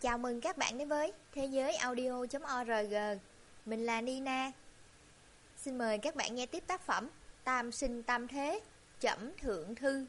Chào mừng các bạn đến với Thế giới audio.org Mình là Nina. Xin mời các bạn nghe tiếp tác phẩm Tam sinh tam thế, Chẩm thượng thư.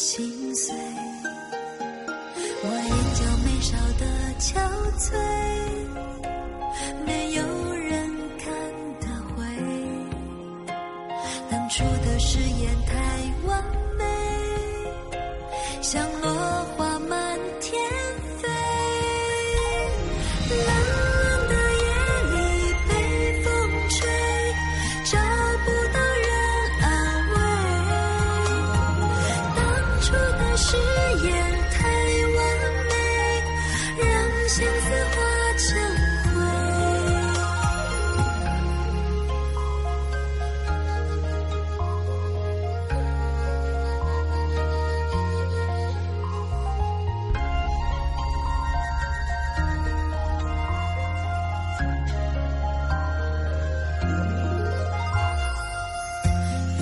心碎我眼角眉梢的憔悴。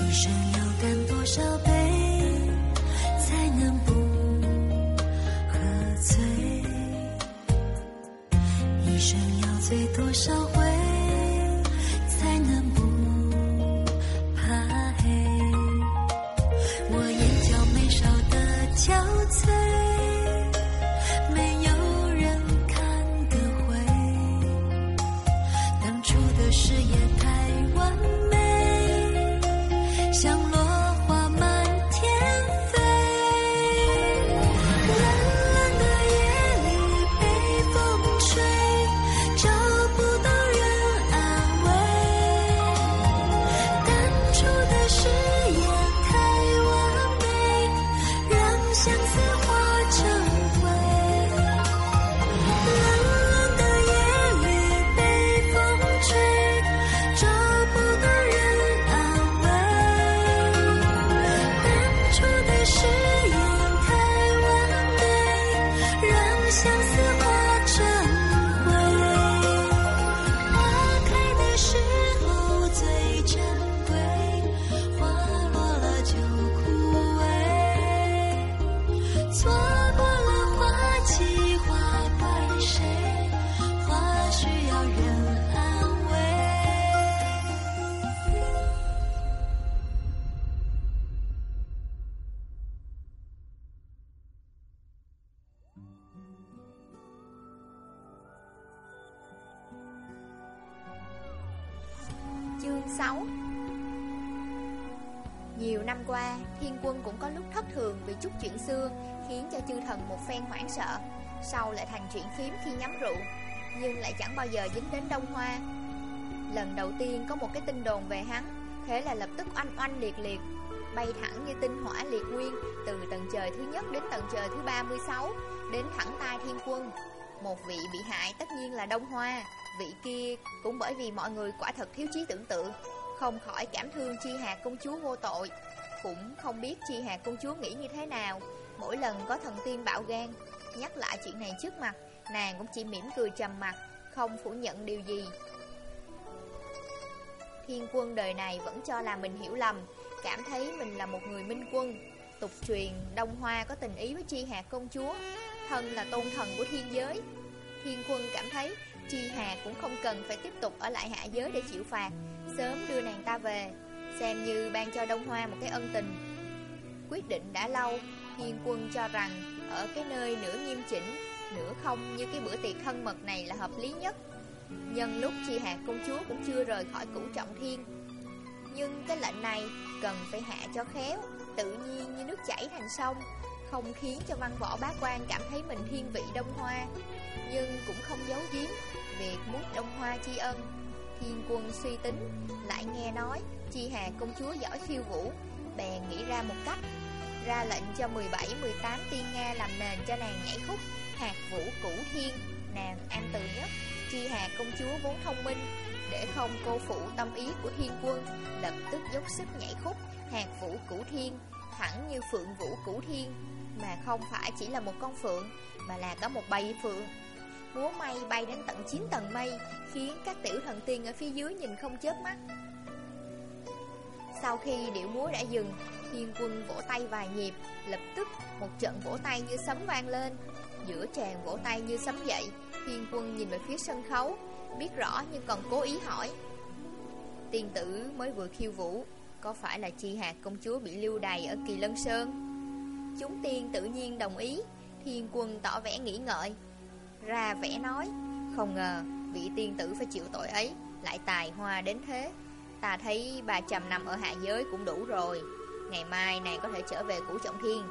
一生要干多少杯才能不喝醉？一生要醉多少 phen hoảng sợ. Sau lại thành chuyện phím khi nhắm rượu Nhưng lại chẳng bao giờ dính đến Đông Hoa. Lần đầu tiên có một cái tin đồn về hắn Thế là lập tức oanh oanh liệt liệt Bay thẳng như tinh hỏa liệt nguyên Từ tầng trời thứ nhất đến tầng trời thứ 36 Đến thẳng tai thiên quân. Một vị bị hại tất nhiên là Đông Hoa vị kia cũng bởi vì mọi người quả thật thiếu trí tưởng tượng, không khỏi cảm thương Chi hạt công chúa vô tội. Cũng không biết Chi hạt công chúa nghĩ như thế nào, mỗi lần có thần tiên bạo gan, nhắc lại chuyện này trước mặt, nàng cũng chỉ mỉm cười trầm mặt, không phủ nhận điều gì. Thiên quân đời này vẫn cho là mình hiểu lầm, cảm thấy mình là một người minh quân. Tục truyền Đông Hoa có tình ý với Chi Hạc công chúa, thân là tôn thần của thiên giới. Thiên quân cảm thấy Chi Hà cũng không cần phải tiếp tục ở lại hạ giới để chịu phạt Sớm đưa nàng ta về Xem như ban cho Đông Hoa một cái ân tình Quyết định đã lâu Hiên quân cho rằng, Ở cái nơi nửa nghiêm chỉnh, Nửa không như cái bữa tiệc thân mật này là hợp lý nhất. Nhân lúc Chi Hà công chúa cũng chưa rời khỏi cửu trọng thiên. Nhưng cái lệnh này cần phải hạ cho khéo, Tự nhiên như nước chảy thành sông, Không khiến cho văn võ bá quan cảm thấy mình thiên vị Đông Hoa. Nhưng cũng không giấu giếm Việc muốn Đông Hoa tri ân. Thiên quân suy tính, Lại nghe nói Chi Hà công chúa giỏi khiêu vũ, Bèn nghĩ ra một cách. Ra lệnh cho 17-18 tiên Nga làm nền cho nàng nhảy khúc Hạt vũ củ thiên. Nàng an từ nhất, Chi Hà công chúa vốn thông minh, Để không cô phụ tâm ý của thiên quân, Lập tức dốc sức nhảy khúc Hạt vũ củ thiên, Thẳng như phượng vũ củ thiên, Mà không phải chỉ là một con phượng, Mà là có một bầy phượng. Múa mây bay đến tận 9 tầng mây, Khiến các tiểu thần tiên ở phía dưới nhìn không chớp mắt. Sau khi điệu múa đã dừng Thiên quân vỗ tay vài nhịp, Lập tức một trận vỗ tay như sấm vang lên. Giữa tràng vỗ tay như sấm dậy Thiên quân nhìn về phía sân khấu, Biết rõ nhưng còn cố ý hỏi. Tiên tử mới vừa khiêu vũ, Có phải là chi hạt công chúa bị lưu đày ở Kỳ Lân Sơn? Chúng tiên tự nhiên đồng ý Thiên quân tỏ vẻ nghĩ ngợi. Ra vẻ nói, Không ngờ vị tiên tử phải chịu tội ấy, Lại tài hoa đến thế. Ta thấy 300 năm ở hạ giới cũng đủ rồi. Ngày mai nàng có thể trở về củ trọng thiên.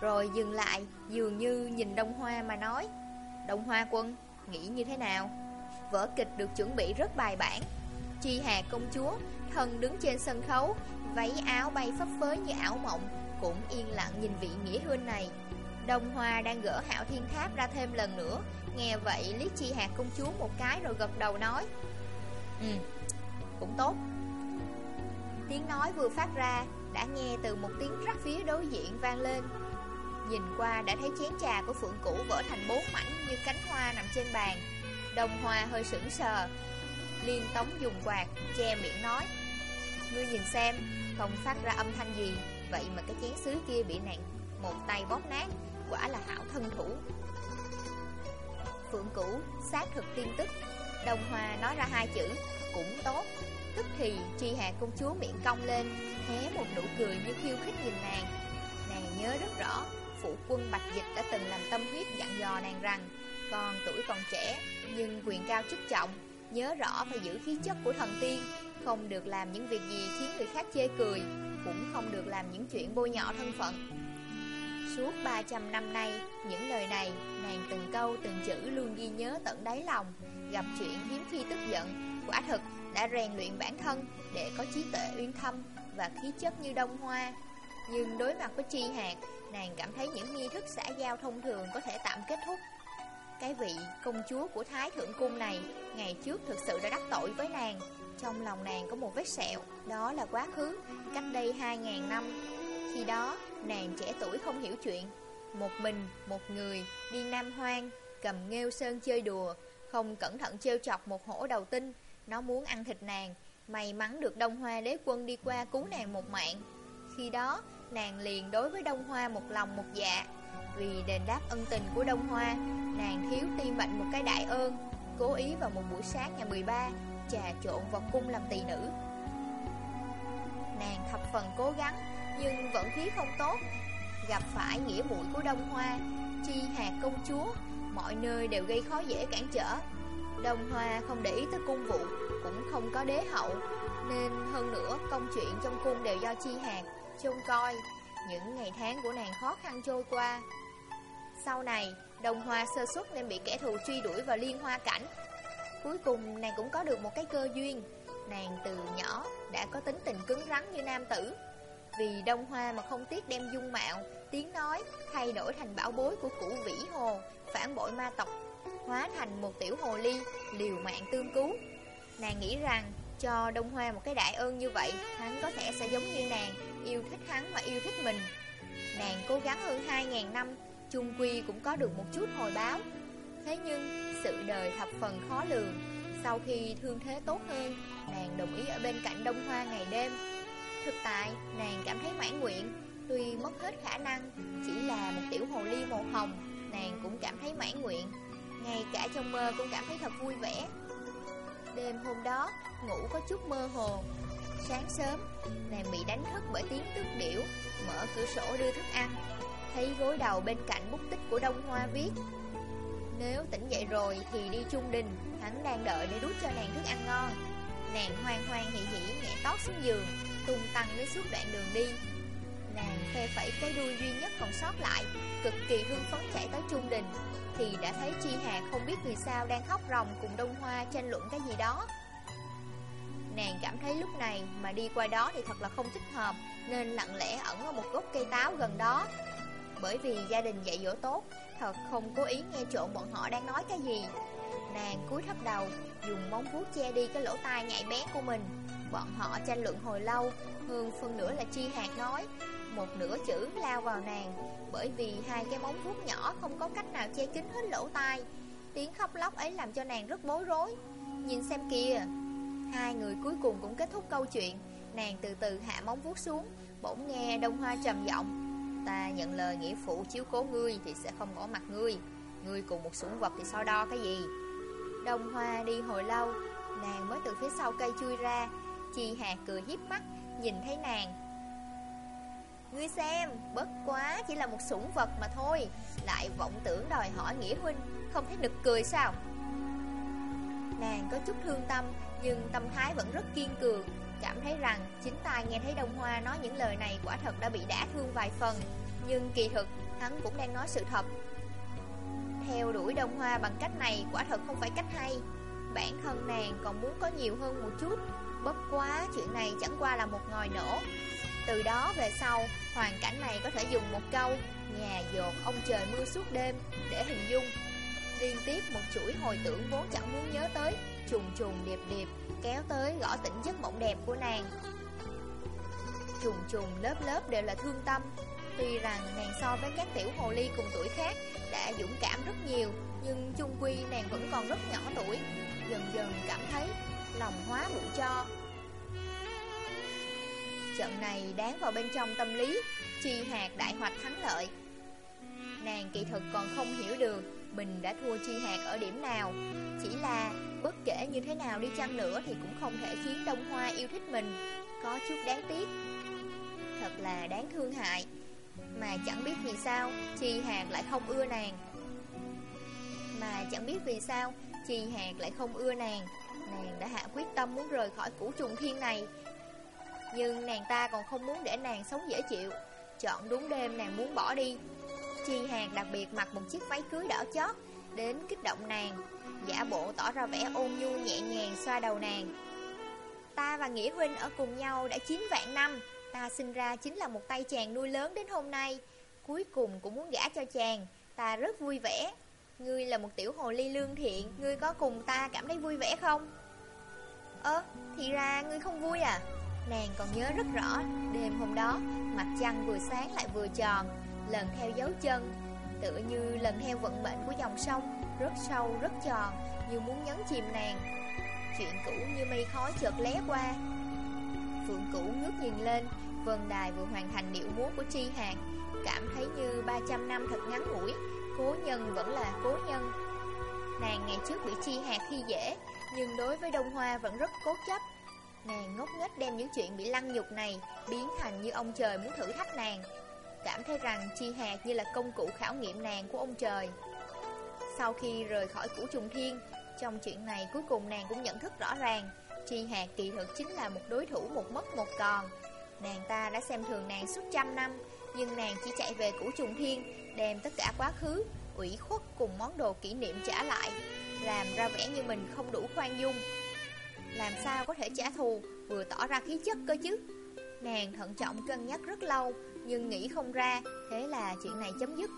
Rồi dừng lại Dường như nhìn Đông Hoa mà nói Đông Hoa quân Nghĩ như thế nào? Vở kịch được chuẩn bị rất bài bản. Chi Hà công chúa Thần đứng trên sân khấu Váy áo bay phấp phới như ảo mộng Cũng yên lặng nhìn vị nghĩa huynh này. Đông Hoa đang gỡ hạo thiên tháp ra thêm lần nữa. Nghe vậy liếc Chi Hà công chúa một cái rồi gật đầu nói Ừ, cũng tốt. Tiếng nói vừa phát ra đã nghe từ một tiếng rắc phía đối diện vang lên. Nhìn qua đã thấy chén trà của Phượng Cũ vỡ thành bốn mảnh như cánh hoa nằm trên bàn. Đồng Hoa hơi sững sờ, Liên Tống dùng quạt, che miệng nói, Ngươi nhìn xem, Không phát ra âm thanh gì, Vậy mà cái chén sứ kia bị nặng Một tay bóp nát, Quả là hảo thân thủ. Phượng Cũ xác thực tin tức, Đồng Hoa nói ra hai chữ, Cũng tốt. Tức thì Tri hạ công chúa miệng cong lên, Hé một nụ cười như khiêu khích nhìn nàng. Nàng nhớ rất rõ, Phụ quân Bạch Dịch đã từng làm tâm huyết dặn dò nàng rằng, Con tuổi còn trẻ, Nhưng quyền cao chức trọng, Nhớ rõ phải giữ khí chất của thần tiên, Không được làm những việc gì khiến người khác chê cười, Cũng không được làm những chuyện bôi nhọ thân phận. Suốt 300 năm nay, Những lời này, Nàng từng câu từng chữ luôn ghi nhớ tận đáy lòng, Gặp chuyện hiếm khi tức giận Quả thực đã rèn luyện bản thân Để có trí tuệ uyên thâm Và khí chất như đông hoa. Nhưng đối mặt với chi hạt Nàng cảm thấy những nghi thức xã giao thông thường Có thể tạm kết thúc. Cái vị công chúa của Thái Thượng Cung này Ngày trước thực sự đã đắc tội với nàng. Trong lòng nàng có một vết sẹo Đó là quá khứ Cách đây 2.000 năm. Khi đó nàng trẻ tuổi không hiểu chuyện. Một mình, một người Đi Nam Hoang Cầm nghêu sơn chơi đùa Không cẩn thận trêu chọc một hổ đầu tinh nó muốn ăn thịt nàng. May mắn được Đông Hoa đế quân đi qua cứu nàng một mạng. Khi đó, nàng liền đối với Đông Hoa một lòng một dạ. Vì đền đáp ân tình của Đông Hoa, Nàng thiếu ti mệnh một cái đại ơn, Cố ý vào một buổi sáng ngày 13 Trà trộn vào cung làm tỳ nữ. Nàng thập phần cố gắng, Nhưng vận khí không tốt. Gặp phải nghĩa muội của Đông Hoa, Chi hạt công chúa, Mọi nơi đều gây khó dễ cản trở. Đông Hoa không để ý tới cung vụ. Cũng không có đế hậu Nên hơn nữa công chuyện trong cung đều do chi hạt Trông coi Những ngày tháng của nàng khó khăn trôi qua sau này, đồng hoa sơ xuất nên bị kẻ thù truy đuổi vào liên hoa cảnh. Cuối cùng nàng cũng có được một cái cơ duyên. Nàng từ nhỏ đã có tính tình cứng rắn như nam tử. Vì đông hoa mà không tiếc đem dung mạo, tiếng nói thay đổi thành bảo bối của củ vĩ hồ, phản bội ma tộc, hóa thành một tiểu hồ ly, liều mạng tương cứu. Nàng nghĩ rằng cho Đông Hoa một cái đại ơn như vậy, hắn có thể sẽ giống như nàng, yêu thích hắn mà yêu thích mình. Nàng cố gắng hơn 2.000 năm chung quy cũng có được một chút hồi báo. Thế nhưng, sự đời thập phần khó lường. Sau khi thương thế tốt hơn, nàng đồng ý ở bên cạnh Đông Hoa ngày đêm. Thực tại, nàng cảm thấy mãn nguyện, tuy mất hết khả năng, chỉ là một tiểu hồ ly màu hồng, nàng cũng cảm thấy mãn nguyện. Ngay cả trong mơ cũng cảm thấy thật vui vẻ. Đêm hôm đó, ngủ có chút mơ hồ. Sáng sớm, nàng bị đánh thức bởi tiếng tức điểu, mở cửa sổ đưa thức ăn. Thấy gối đầu bên cạnh bút tích của Đông Hoa viết Nếu tỉnh dậy rồi thì đi Chung đình Hắn đang đợi để đút cho nàng thức ăn ngon Nàng hoang hoang hỉ hỉ nhẹ tót xuống giường Tung tăng đến suốt đoạn đường đi Nàng phê phẩy cái đuôi duy nhất còn sót lại Cực kỳ hưng phấn chạy tới trung đình thì đã thấy Chi Hạc không biết vì sao đang khóc ròng cùng Đông Hoa tranh luận cái gì đó. Nàng cảm thấy lúc này mà đi qua đó thì thật là không thích hợp, Nên lặng lẽ ẩn ở một gốc cây táo gần đó. Bởi vì gia đình dạy dỗ tốt, Thật không cố ý nghe trộn bọn họ đang nói cái gì. Nàng cúi thấp đầu, Dùng móng vuốt che đi cái lỗ tai nhạy bén của mình. Bọn họ tranh luận hồi lâu hương phân nửa là chi Hạc nói một nửa chữ lao vào nàng, Bởi vì hai cái móng vuốt nhỏ Không có cách nào che kín hết lỗ tai. Tiếng khóc lóc ấy làm cho nàng rất bối rối. Nhìn xem kìa, Hai người cuối cùng cũng kết thúc câu chuyện. Nàng từ từ hạ móng vuốt xuống, Bỗng nghe Đông Hoa trầm giọng, Ta nhận lời nghĩa phụ chiếu cố ngươi Thì sẽ không ngỏ mặt ngươi. Ngươi cùng một sủng vật thì so đo cái gì? Đông Hoa đi hồi lâu, Nàng mới từ phía sau cây chui ra. Chi Hạt cười hiếp mắt, Nhìn thấy nàng Ngươi xem, bất quá chỉ là một sủng vật mà thôi. Lại vọng tưởng đòi hỏi nghĩa huynh Không thấy nực cười sao? Nàng có chút thương tâm Nhưng tâm thái vẫn rất kiên cường. Cảm thấy rằng chính tài nghe thấy Đông Hoa nói những lời này quả thật đã bị đả thương vài phần. Nhưng kỳ thực hắn cũng đang nói sự thật. Theo đuổi Đông Hoa bằng cách này quả thật không phải cách hay. Bản thân nàng còn muốn có nhiều hơn một chút. Bất quá chuyện này chẳng qua là một ngòi nổ. Từ đó về sau Hoàn cảnh này có thể dùng một câu, Nhà dột, ông trời mưa suốt đêm, Để hình dung. Liên tiếp một chuỗi hồi tưởng vốn chẳng muốn nhớ tới, Trùng trùng điệp điệp, Kéo tới gõ tỉnh giấc mộng đẹp của nàng. Trùng trùng lớp lớp đều là thương tâm, Tuy rằng nàng so với các tiểu hồ ly cùng tuổi khác Đã dũng cảm rất nhiều, Nhưng chung quy nàng vẫn còn rất nhỏ tuổi. Dần dần cảm thấy lòng hóa bụi cho. Trận này đáng vào bên trong tâm lý, Chi hạt đại hoạch thắng lợi. Nàng kỳ thực còn không hiểu được Mình đã thua chi hạt ở điểm nào. Chỉ là bất kể như thế nào đi chăng nữa Thì cũng không thể khiến Đông Hoa yêu thích mình. Có chút đáng tiếc. Thật là đáng thương hại. Mà chẳng biết vì sao Chi hạt lại không ưa nàng. Mà chẳng biết vì sao Chi hạt lại không ưa nàng. Nàng đã hạ quyết tâm muốn rời khỏi củ trùng thiên này. Nhưng nàng ta còn không muốn để nàng sống dễ chịu. Chọn đúng đêm nàng muốn bỏ đi. Chi Hàng đặc biệt mặc một chiếc váy cưới đỏ chót Đến kích động nàng. Giả bộ tỏ ra vẻ ôn nhu nhẹ nhàng xoa đầu nàng. Ta và Nghĩa Huynh ở cùng nhau đã 9 vạn năm. Ta sinh ra chính là một tay chàng nuôi lớn đến hôm nay. Cuối cùng cũng muốn gả cho chàng. Ta rất vui vẻ. Ngươi là một tiểu hồ ly lương thiện. Ngươi có cùng ta cảm thấy vui vẻ không? Ơ, thì ra ngươi không vui à? Nàng còn nhớ rất rõ, Đêm hôm đó, Mặt trăng vừa sáng lại vừa tròn, Lần theo dấu chân. Tựa như lần theo vận mệnh của dòng sông, Rất sâu, rất tròn, Như muốn nhấn chìm nàng. Chuyện cũ như mây khói chợt lé qua. Phượng cũ ngước nhìn lên, Vân đài vừa hoàn thành điệu múa của Tri hạt Cảm thấy như 300 năm thật ngắn ngủi, Cố nhân vẫn là cố nhân. Nàng ngày trước bị Chi hạt khi dễ, Nhưng đối với Đông Hoa vẫn rất cố chấp. Nàng ngốc nghếch đem những chuyện bị lăng nhục này Biến thành như ông trời muốn thử thách nàng. Cảm thấy rằng Chi hạt như là công cụ khảo nghiệm nàng của ông trời. Sau khi rời khỏi củ trùng thiên, Trong chuyện này cuối cùng nàng cũng nhận thức rõ ràng, Chi hạt kỳ thực chính là một đối thủ một mất một còn. Nàng ta đã xem thường nàng suốt trăm năm, Nhưng nàng chỉ chạy về củ trùng thiên, Đem tất cả quá khứ, ủy khuất cùng món đồ kỷ niệm trả lại, Làm ra vẻ như mình không đủ khoan dung làm sao có thể trả thù Vừa tỏ ra khí chất cơ chứ. Nàng thận trọng cân nhắc rất lâu Nhưng nghĩ không ra Thế là chuyện này chấm dứt.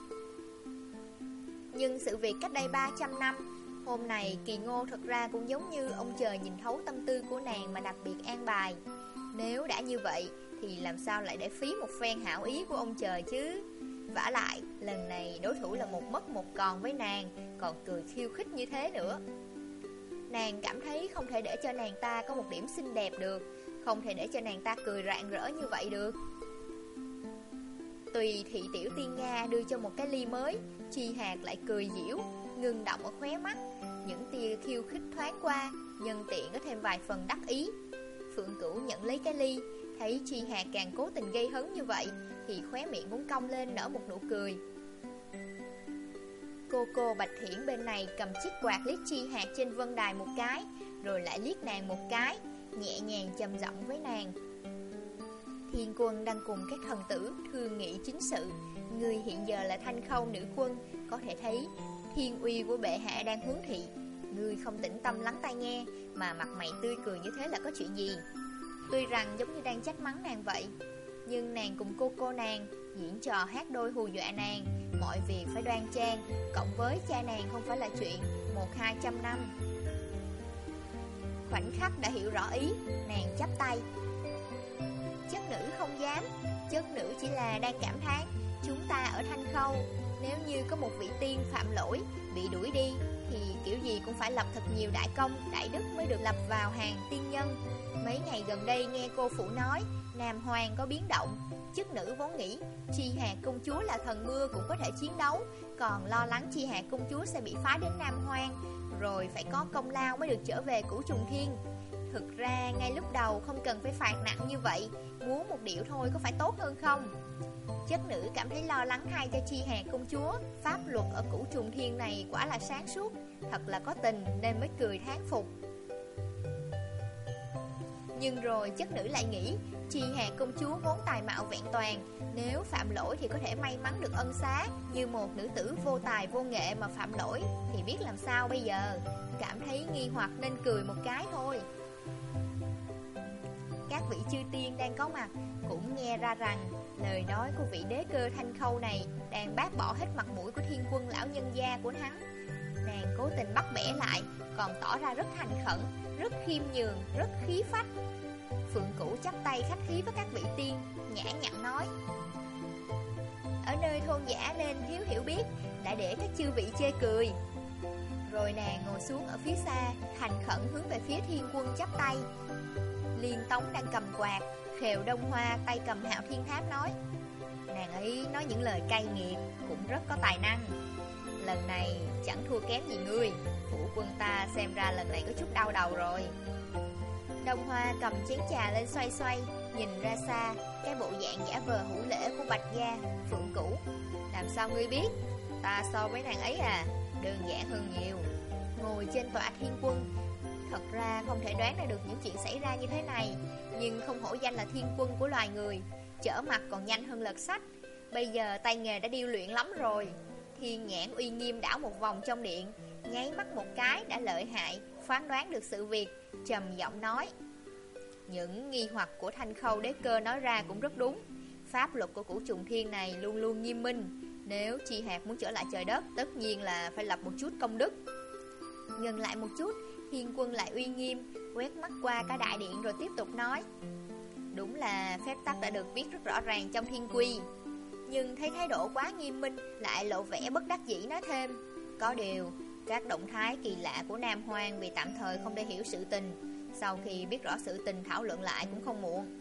Nhưng sự việc cách đây 300 năm Hôm này kỳ ngô thật ra cũng giống như Ông trời nhìn thấu tâm tư của nàng Mà đặc biệt an bài. Nếu đã như vậy Thì làm sao lại để phí một phen hảo ý của ông trời chứ? Vả lại, lần này đối thủ là một mất một còn với nàng Còn cười khiêu khích như thế nữa. Nàng cảm thấy không thể để cho nàng ta có một điểm xinh đẹp được. Không thể để cho nàng ta cười rạng rỡ như vậy được. Tùy thị tiểu tiên Nga đưa cho một cái ly mới, Chi hạt lại cười diễu Ngừng động ở khóe mắt. Những tia khiêu khích thoáng qua, Nhân tiện có thêm vài phần đắc ý. Phượng Cửu nhận lấy cái ly, Thấy Chi hạt càng cố tình gây hấn như vậy, thì khóe miệng muốn cong lên nở một nụ cười. Cô cô Bạch Thiển bên này cầm chiếc quạt liếc chi hạt trên vân đài một cái, Rồi lại liếc nàng một cái, Nhẹ nhàng trầm giọng với nàng. Thiên quân đang cùng các thần tử thương nghị chính sự. Người hiện giờ là thanh khâu nữ quân. Có thể thấy, thiên uy của bệ hạ đang hướng thị. Người không tĩnh tâm lắng tai nghe, Mà mặt mày tươi cười như thế là có chuyện gì? Tuy rằng giống như đang trách mắng nàng vậy, Nhưng nàng cùng cô cô nàng Diễn trò hát đôi hù dọa nàng, Mọi việc phải đoan trang, Cộng với cha nàng không phải là chuyện, Một hai trăm năm. Khoảnh khắc đã hiểu rõ ý, Nàng chắp tay. Chất nữ không dám, Chất nữ chỉ là đang cảm thán, Chúng ta ở Thanh Khâu, Nếu như có một vị tiên phạm lỗi, Bị đuổi đi, Thì kiểu gì cũng phải lập thật nhiều đại công, Đại đức mới được lập vào hàng tiên nhân. Mấy ngày gần đây nghe cô phụ nói, Nam Hoàng có biến động Chức nữ vốn nghĩ Chi Hà công chúa là thần mưa cũng có thể chiến đấu, Còn lo lắng Chi Hà công chúa sẽ bị phá đến Nam Hoang, Rồi phải có công lao mới được trở về cửu trùng thiên. Thực ra, ngay lúc đầu không cần phải phạt nặng như vậy Muốn một điệu thôi có phải tốt hơn không? Chất nữ cảm thấy lo lắng thay cho Chi Hà công chúa, Pháp luật ở cửu trùng thiên này quả là sáng suốt, Thật là có tình nên mới cười thán phục. Nhưng rồi chất nữ lại nghĩ Chi Hà công chúa vốn tài mạo vẹn toàn. Nếu phạm lỗi thì có thể may mắn được ân xá. Như một nữ tử vô tài vô nghệ mà phạm lỗi Thì biết làm sao bây giờ? Cảm thấy nghi hoặc nên cười một cái thôi. Các vị chư tiên đang có mặt Cũng nghe ra rằng Lời nói của vị đế cơ thanh khâu này Đang bác bỏ hết mặt mũi của thiên quân lão nhân gia của hắn. Nàng cố tình bắt bẻ lại Còn tỏ ra rất thành khẩn Rất khiêm nhường, rất khí phách. Phượng Cửu chắp tay khách khí với các vị tiên, Nhã nhặn nói. Ở nơi thôn giả nên thiếu hiểu biết, Đã để các chư vị chê cười. Rồi nàng ngồi xuống ở phía xa, Thành khẩn hướng về phía thiên quân chắp tay. Liên Tống đang cầm quạt, Khều Đông Hoa tay cầm hạo thiên tháp nói. Nàng ấy nói những lời cay nghiệt, Cũng rất có tài năng. Lần này chẳng thua kém gì ngươi Phụ quân ta xem ra lần này có chút đau đầu rồi. Đông Hoa cầm chén trà lên xoay xoay, Nhìn ra xa, Cái bộ dạng giả vờ hữu lễ của Bạch Gia, Phượng Cửu. Làm sao ngươi biết? Ta so với nàng ấy à Đơn giản hơn nhiều. Ngồi trên tòa thiên quân, Thật ra không thể đoán ra được những chuyện xảy ra như thế này, Nhưng không hổ danh là thiên quân của loài người, Chở mặt còn nhanh hơn lật sách. Bây giờ tay nghề đã điêu luyện lắm rồi. Thiên nhãn uy nghiêm đảo một vòng trong điện, Nháy mắt một cái đã lợi hại, Phán đoán được sự việc trầm giọng nói. Những nghi hoặc của thanh khâu đế cơ nói ra cũng rất đúng. Pháp luật của củ trùng thiên này luôn luôn nghiêm minh. Nếu chi hạt muốn trở lại trời đất, Tất nhiên là phải lập một chút công đức. Ngừng lại một chút Thiên quân lại uy nghiêm, Quét mắt qua cả đại điện rồi tiếp tục nói. Đúng là phép tắc đã được viết rất rõ ràng trong thiên quy. Nhưng thấy thái độ quá nghiêm minh, Lại lộ vẻ bất đắc dĩ nói thêm. Có điều các động thái kỳ lạ của Nam Hoang vì tạm thời không để hiểu sự tình. Sau khi biết rõ sự tình, thảo luận lại cũng không muộn.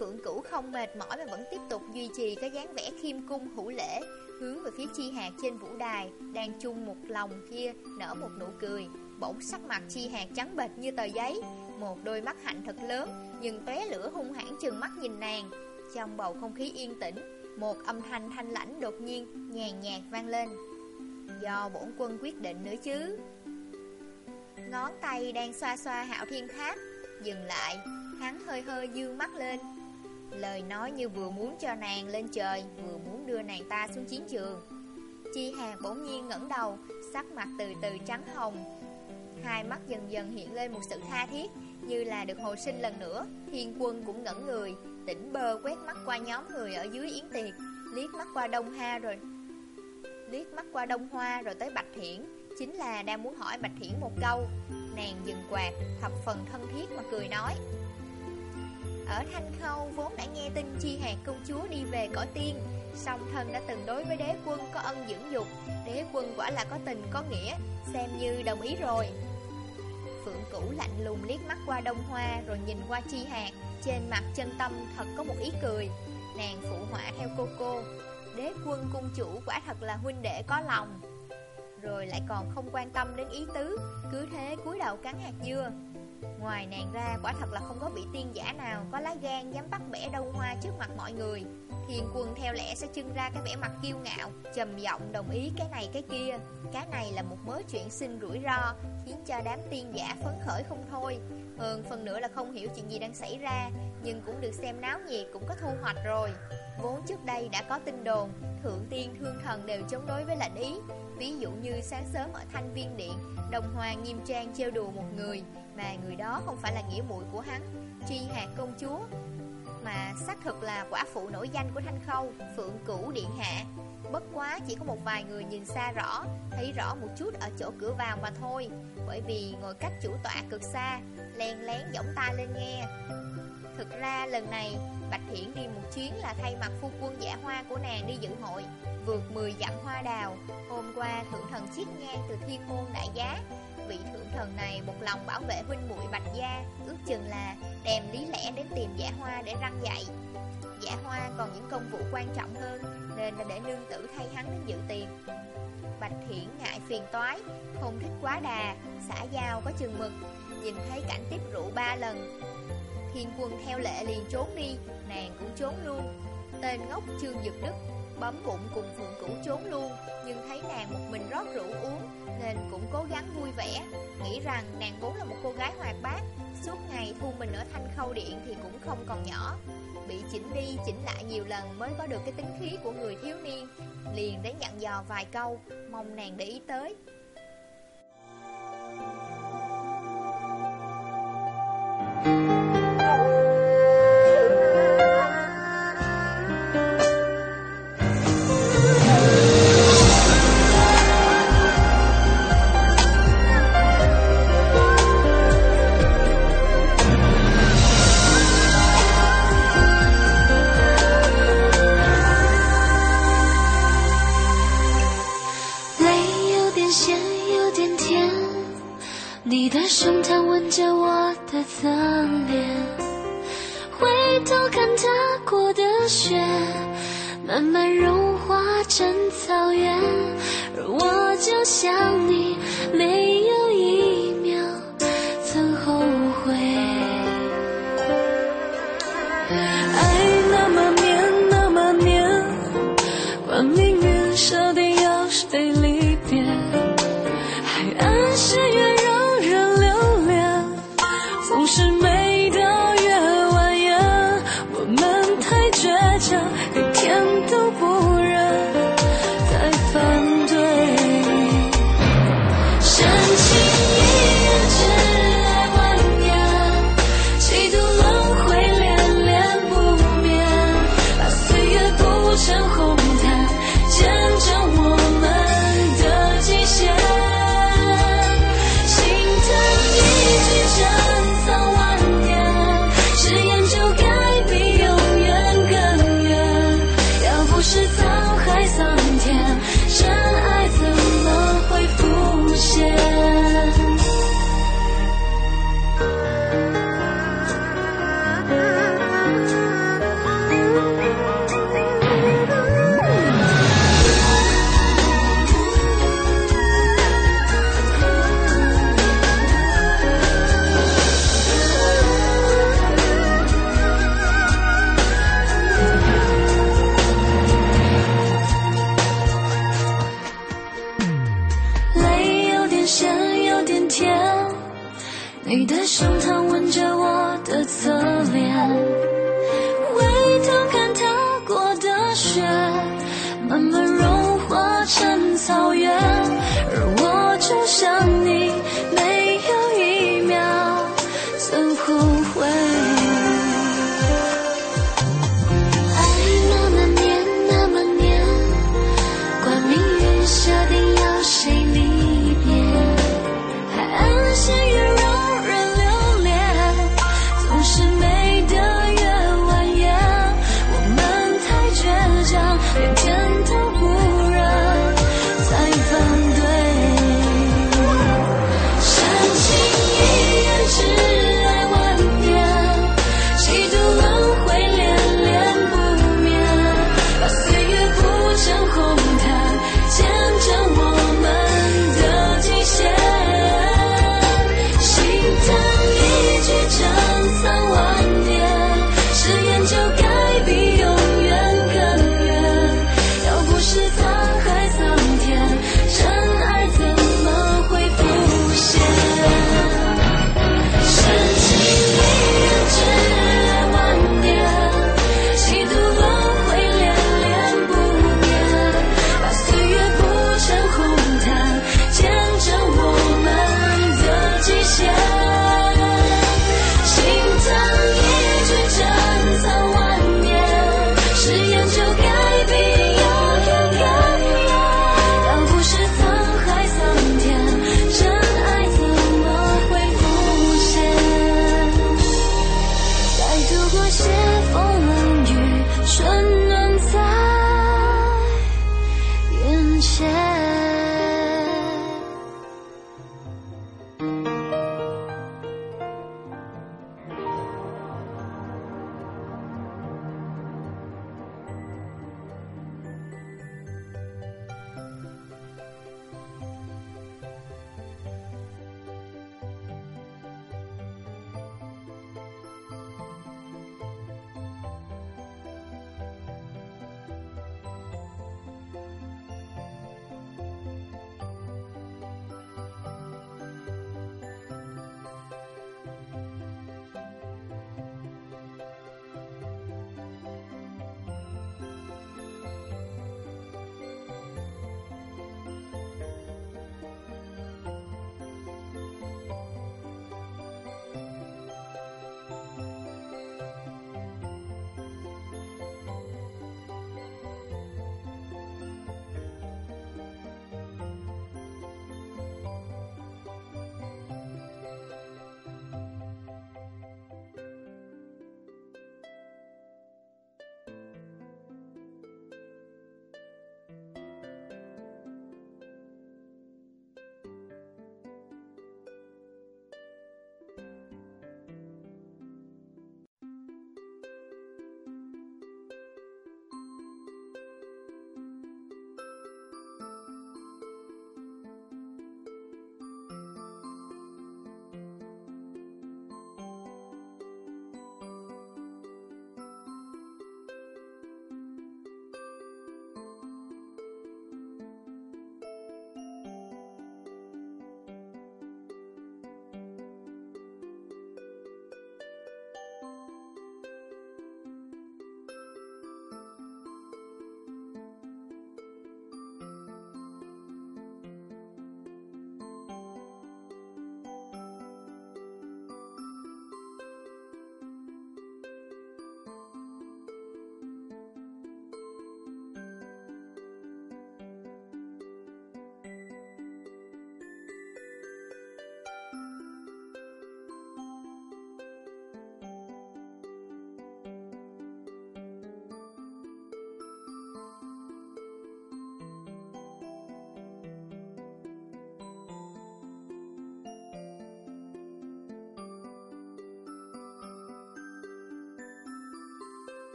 Phượng Cửu không mệt mỏi mà vẫn tiếp tục duy trì cái dáng vẻ khiêm cung, hữu lễ, Hướng về phía chi Hạc trên vũ đài, Đang chung một lòng kia, nở một nụ cười. Bỗng sắc mặt chi Hạc trắng bệch như tờ giấy, Một đôi mắt hạnh thật lớn, Nhưng tóe lửa hung hãn chừng mắt nhìn nàng. Trong bầu không khí yên tĩnh, Một âm thanh thanh lãnh đột nhiên nhàn nhạt vang lên. Do bổn quân quyết định nữa chứ. Ngón tay đang xoa xoa hạo thiên tháp, Dừng lại, Hắn hơi hơi dương mắt lên. Lời nói như vừa muốn cho nàng lên trời, Vừa muốn đưa nàng ta xuống chiến trường. Chi hàng bỗng nhiên ngẩng đầu, Sắc mặt từ từ trắng hồng. Hai mắt dần dần hiện lên một sự tha thiết, Như là được hồi sinh lần nữa. Thiên quân cũng ngẩn người, Tỉnh bơ quét mắt qua nhóm người ở dưới yến tiệc, Liếc mắt qua Đông Ha rồi liếc mắt qua Đông Hoa rồi tới Bạch hiển Chính là đang muốn hỏi Bạch hiển một câu. Nàng dừng quạt, thập phần thân thiết mà cười nói. Ở Thanh Khâu vốn đã nghe tin chi hạt công chúa đi về cõi tiên Song thân đã từng đối với đế quân có ân dưỡng dục. Đế quân quả là có tình có nghĩa Xem như đồng ý rồi. Phượng Cửu lạnh lùng liếc mắt qua Đông Hoa Rồi nhìn qua chi hạt Trên mặt chân tâm thật có một ý cười. Nàng phụ họa theo cô cô. Đế quân cung chủ quả thật là huynh đệ có lòng. Rồi lại còn không quan tâm đến ý tứ, Cứ thế cúi đầu cắn hạt dưa. Ngoài nàng ra, quả thật là không có vị tiên giả nào Có lá gan dám bắt bẻ đông hoa trước mặt mọi người. Thiền quân theo lẽ sẽ trưng ra cái vẻ mặt kiêu ngạo, trầm giọng đồng ý cái này cái kia. Cái này là một mớ chuyện xin rủi ro, Khiến cho đám tiên giả phấn khởi không thôi. Hơn phần nữa là không hiểu chuyện gì đang xảy ra, Nhưng cũng được xem náo nhiệt, cũng có thu hoạch rồi. Vốn trước đây đã có tin đồn, Thượng tiên thương thần đều chống đối với lệnh ý. Ví dụ như sáng sớm ở Thanh Viên Điện, Đồng Hoàng nghiêm trang trêu đùa một người, Mà người đó không phải là nghĩa muội của hắn Tri hạt công chúa. Mà xác thực là quả phụ nổi danh của Thanh Khâu, Phượng Cửu Điện Hạ. Bất quá chỉ có một vài người nhìn xa rõ, Thấy rõ một chút ở chỗ cửa vào mà thôi, Bởi vì ngồi cách chủ tọa cực xa, Len lén giọng tai lên nghe. Thực ra lần này Bạch Thiển đi một chuyến là thay mặt phu quân giả hoa của nàng đi dự hội, Vượt 10 dặm hoa đào. Hôm qua, thượng thần chiết ngang từ thiên môn đại giá. Vị thượng thần này một lòng bảo vệ huynh muội bạch gia, Ước chừng là đem lý lẽ đến tìm giả hoa để răng dạy. Giả hoa còn những công vụ quan trọng hơn, Nên là để nương tử thay hắn đến dự tiền Bạch Thiển ngại phiền toái, Không thích quá đà Xã giao có chừng mực. Nhìn thấy cảnh tiếp rượu ba lần Hiền quân theo lệ liền trốn đi, Nàng cũng trốn luôn. Tên ngốc Trương Dực Đức Bấm bụng cùng Phượng Cửu trốn luôn, Nhưng thấy nàng một mình rót rượu uống Nên cũng cố gắng vui vẻ. Nghĩ rằng nàng vốn là một cô gái hoạt bát, Suốt ngày thu mình ở thanh khâu điện Thì cũng không còn nhỏ. Bị chỉnh đi chỉnh lại nhiều lần Mới có được cái tính khí của người thiếu niên, Liền đến dặn dò vài câu, Mong nàng để ý tới.